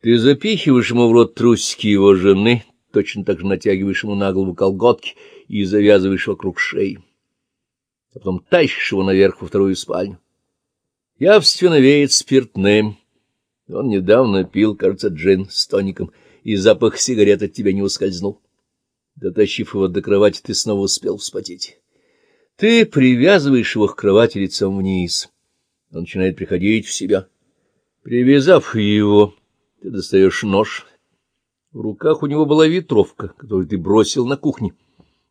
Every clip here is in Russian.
Ты запихиваешь ему в рот трусики его жены, точно так же натягиваешь ему на голову колготки и завязываешь вокруг шеи. А потом тащишь его наверх во вторую спальню. Явственно веет спиртным. Он недавно пил, кажется, джин с тоником, и запах сигарет от тебя не ускользнул. Дотащив его до кровати, ты снова успел вспотеть. Ты привязываешь его к кровати лицом вниз. Он начинает приходить в себя. Привязав его, ты достаешь нож. В руках у него была ветровка, которую ты бросил на кухне,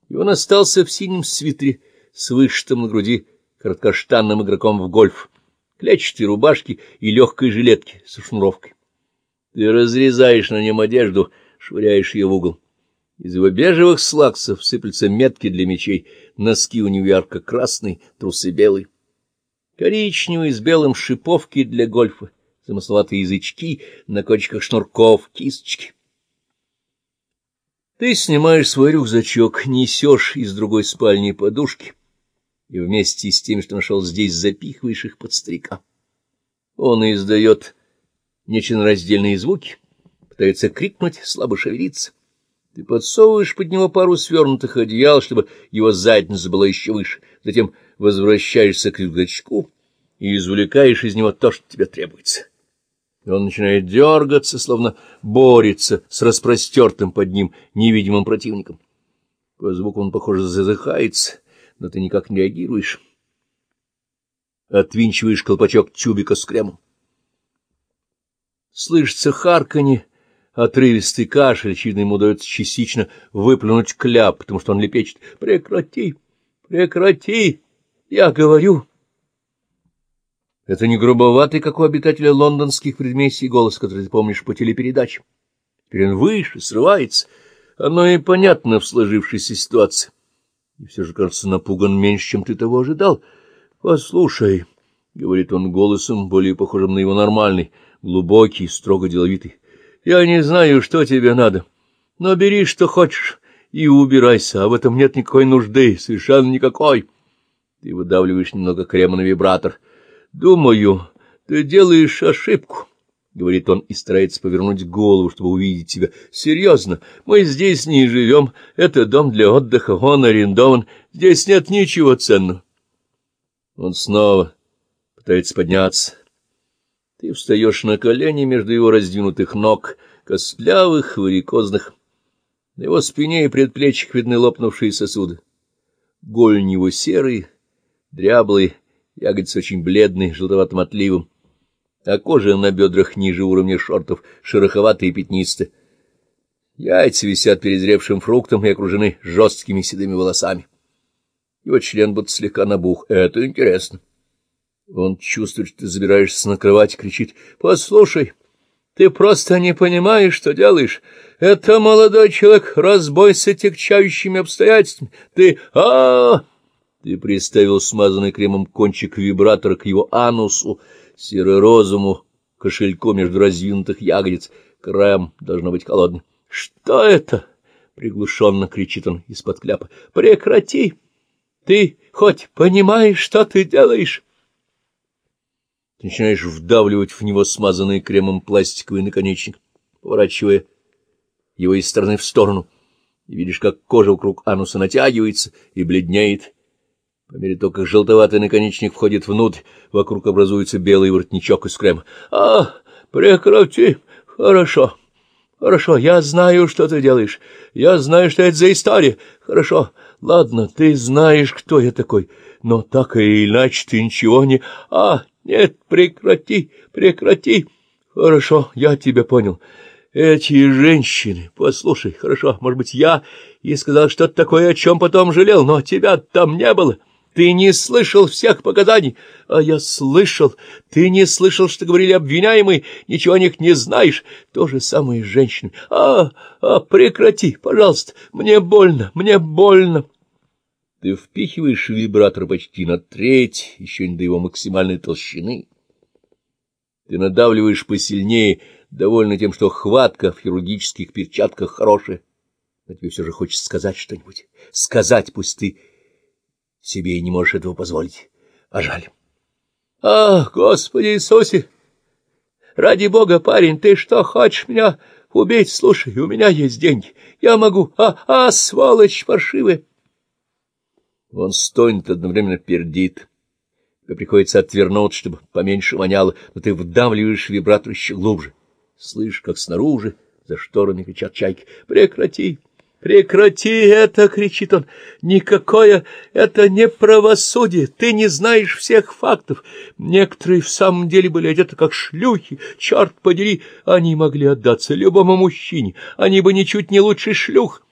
и он остался в синем свитере с вышитым на груди короткоштанным игроком в гольф, клетчатой рубашке и легкой жилетке со шнуровкой. Ты разрезаешь на нем одежду, швыряешь ее в угол. Из его бежевых слаксов сыплются метки для мечей, носки у него ярко-красные, трусы белые. Коричневые с белым шиповки для гольфа, замысловатые язычки, на кончиках шнурков, кисточки. Ты снимаешь свой рюкзачок, несешь из другой спальни подушки и вместе с тем, что нашел здесь, запихиваешь их под старика. Он издает нечленораздельные звуки, пытается крикнуть, слабо шевелиться. Ты подсовываешь под него пару свернутых одеял, чтобы его задница была еще выше, затем возвращаешься к рюкзачку и извлекаешь из него то, что тебе требуется. И он начинает дергаться, словно борется с распростертым под ним невидимым противником. По звуку он, похоже, задыхается, но ты никак не реагируешь. Отвинчиваешь колпачок тюбика с кремом. Слышится харканье, отрывистый кашель, очевидно, ему удается частично выплюнуть кляп, потому что он лепечет. «Прекрати! Прекрати! Я говорю!» Это не грубоватый, как у обитателя лондонских предместий, голос, который ты помнишь по телепередачам. Теперь он выше, срывается. Оно и понятно в сложившейся ситуации. И все же, кажется, напуган меньше, чем ты того ожидал. — Послушай, — говорит он голосом, более похожим на его нормальный, глубокий, строго деловитый, — я не знаю, что тебе надо, но бери, что хочешь, и убирайся, а в этом нет никакой нужды, совершенно никакой. Ты выдавливаешь немного крема на вибратор — Думаю, ты делаешь ошибку, — говорит он и старается повернуть голову, чтобы увидеть тебя. Серьезно, мы здесь не живем, это дом для отдыха, он арендован, здесь нет ничего ценного. Он снова пытается подняться. Ты встаешь на колени между его раздвинутых ног, костлявых, варикозных. На его спине и предплечьях видны лопнувшие сосуды. Голень его серый, дряблый, ягодицы очень бледные, желтоватым отливом, а кожа на бедрах ниже уровня шортов, шероховатая и пятнистая. Яйца висят перезревшим фруктом и окружены жесткими седыми волосами. Его член будто слегка набух. Это интересно. Он чувствует, что ты забираешься на кровать, кричит. — Послушай, ты просто не понимаешь, что делаешь. Это молодой человек, разбой с отягчающими обстоятельствами. Ты... а, -а, -а ты приставил смазанный кремом кончик вибратора к его анусу, серо-розовому кошельку между раздвинутых ягодиц. Крем должно быть холодный. — Что это? — приглушенно кричит он из-под кляпа. — Прекрати! Ты хоть понимаешь, что ты делаешь? Ты начинаешь вдавливать в него смазанный кремом пластиковый наконечник, поворачивая его из стороны в сторону, и видишь, как кожа вокруг ануса натягивается и бледнеет, по мере того, как желтоватый наконечник входит внутрь, вокруг образуется белый воротничок из крема. — А, прекрати! Хорошо. Хорошо, я знаю, что ты делаешь. Я знаю, что это за история. Хорошо. Ладно, ты знаешь, кто я такой. Но так и иначе ты ничего не... А, нет, прекрати, прекрати. Хорошо, я тебя понял. Эти женщины... Послушай, хорошо, может быть, я и сказал что-то такое, о чем потом жалел, но тебя там не было. — ты не слышал всех показаний, а я слышал. Ты не слышал, что говорили обвиняемые, ничего о них не знаешь. То же самое с женщинами. А, а, прекрати, пожалуйста, мне больно, мне больно. Ты впихиваешь вибратор почти на треть, еще не до его максимальной толщины. Ты надавливаешь посильнее, довольно тем, что хватка в хирургических перчатках хорошая. Но тебе все же хочется сказать что-нибудь. Сказать, пусть ты себе и не можешь этого позволить. А жаль. — Ах, Господи Иисусе! Ради бога, парень, ты что, хочешь меня убить? Слушай, у меня есть деньги. Я могу. А, а, сволочь паршивая. Он стонет, одновременно пердит. Тебе приходится отвернуться, чтобы поменьше воняло, но ты вдавливаешь вибратор еще глубже. Слышь, как снаружи за шторами кричат чайки. «Прекрати! Прекрати это!» — кричит он. «Никакое это не правосудие! Ты не знаешь всех фактов! Некоторые в самом деле были одеты как шлюхи! Черт подери! Они могли отдаться любому мужчине! Они бы ничуть не лучше шлюх!»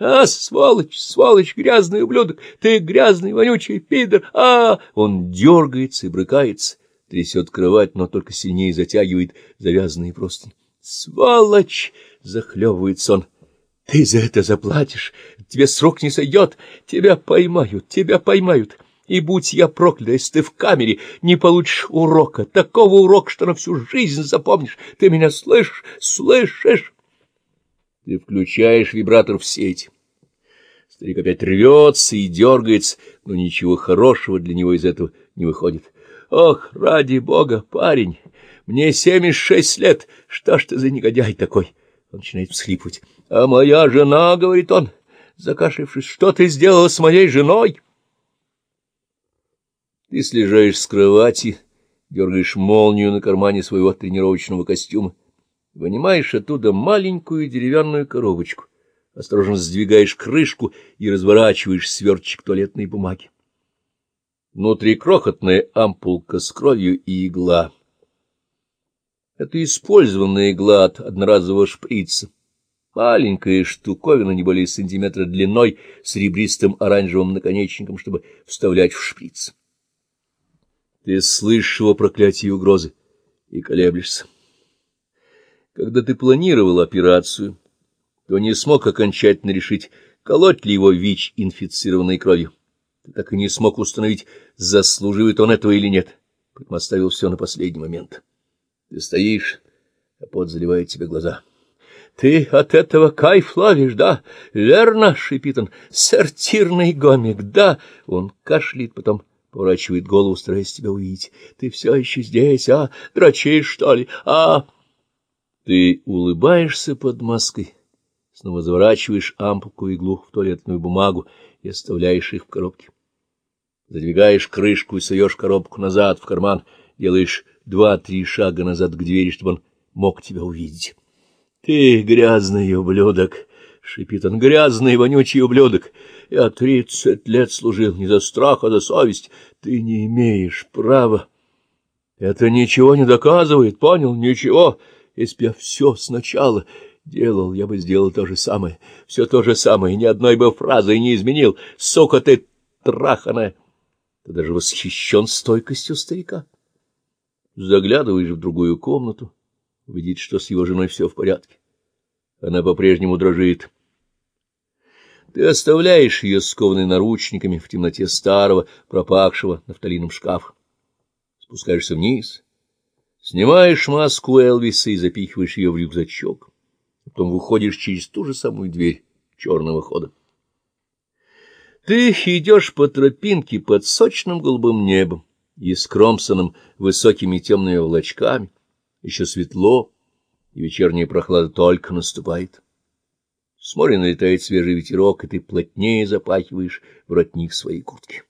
«А, сволочь, сволочь, грязный ублюдок! Ты грязный, вонючий пидор! а Он дергается и брыкается, трясет кровать, но только сильнее затягивает завязанные простыни. «Сволочь!» — захлебывается он. «Ты за это заплатишь! Тебе срок не сойдет! Тебя поймают! Тебя поймают!» И будь я проклят, если ты в камере не получишь урока, такого урока, что на всю жизнь запомнишь. Ты меня слышишь? Слышишь? Ты включаешь вибратор в сеть. Старик опять рвется и дергается, но ничего хорошего для него из этого не выходит. Ох, ради бога, парень, мне семьдесят шесть лет, что ж ты за негодяй такой? Он начинает всхлипывать. А моя жена, — говорит он, закашлившись, — что ты сделала с моей женой? Ты слежаешь с кровати, дергаешь молнию на кармане своего тренировочного костюма, вынимаешь оттуда маленькую деревянную коробочку, осторожно сдвигаешь крышку и разворачиваешь свертчик туалетной бумаги. Внутри крохотная ампулка с кровью и игла. Это использованная игла от одноразового шприца. Маленькая штуковина, не более сантиметра длиной, с ребристым оранжевым наконечником, чтобы вставлять в шприц. Ты слышишь его проклятие и угрозы и колеблешься. Когда ты планировал операцию, то не смог окончательно решить, колоть ли его ВИЧ инфицированной кровью. Ты так и не смог установить, заслуживает он этого или нет, поэтому оставил все на последний момент. Ты стоишь, а пот заливает тебе глаза. — Ты от этого кайф ловишь, да? Верно, — шипит он. — Сортирный гомик, да? Он кашляет, потом поворачивает голову, стараясь тебя увидеть. — Ты все еще здесь, а? Дрочишь, что ли? А... Ты улыбаешься под маской, снова заворачиваешь ампулку иглу в туалетную бумагу и оставляешь их в коробке. Задвигаешь крышку и суешь коробку назад в карман, делаешь два-три шага назад к двери, чтобы он мог тебя увидеть. — Ты грязный ублюдок! — шипит он. — Грязный, вонючий ублюдок! Я тридцать лет служил не за страх, а за совесть. Ты не имеешь права. Это ничего не доказывает, понял? Ничего. Если б я все сначала делал, я бы сделал то же самое. Все то же самое, ни одной бы фразы не изменил. Сука ты траханая! Ты даже восхищен стойкостью старика. Заглядываешь в другую комнату, увидит, что с его женой все в порядке. Она по-прежнему дрожит. Ты оставляешь ее скованной наручниками в темноте старого, пропахшего нафталином шкафа. Спускаешься вниз, снимаешь маску Элвиса и запихиваешь ее в рюкзачок. Потом выходишь через ту же самую дверь черного хода. Ты идешь по тропинке под сочным голубым небом и скромсанным высокими темными облачками. Еще светло, и вечерняя прохлада только наступает. С моря налетает свежий ветерок, и ты плотнее запахиваешь воротник своей куртки.